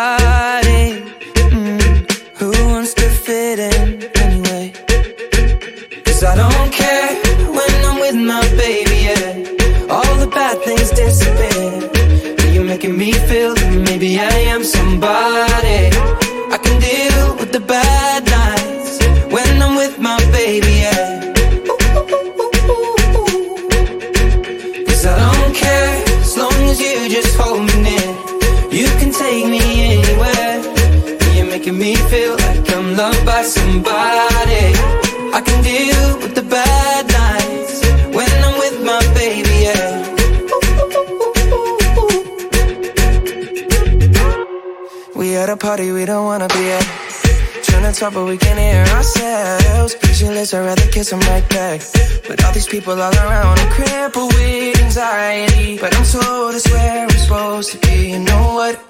Mm. Who wants to fit in anyway? Cause I don't care when I'm with my baby, yeah. All the bad things disappear. You're making me feel that maybe I am somebody. I can deal with the bad loved by somebody. I can deal with the bad nights when I'm with my baby, yeah. We at a party we don't wanna be at. Trying to talk, but we can't hear ourselves. Pictureless, I'd rather kiss them right back. But all these people all around, I'm crippled with anxiety. But I'm told it's where I'm supposed to be. You know what?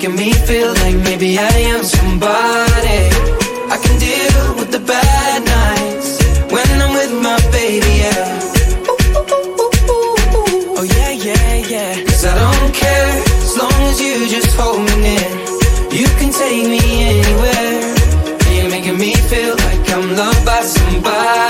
Making me feel like maybe I am somebody. I can deal with the bad nights when I'm with my baby, yeah. Oh yeah, yeah, yeah. Cause I don't care as long as you just hold me near. You can take me anywhere. You're making me feel like I'm loved by somebody.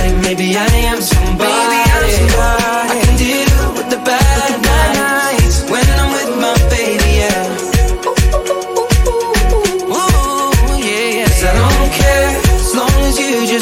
Cause you just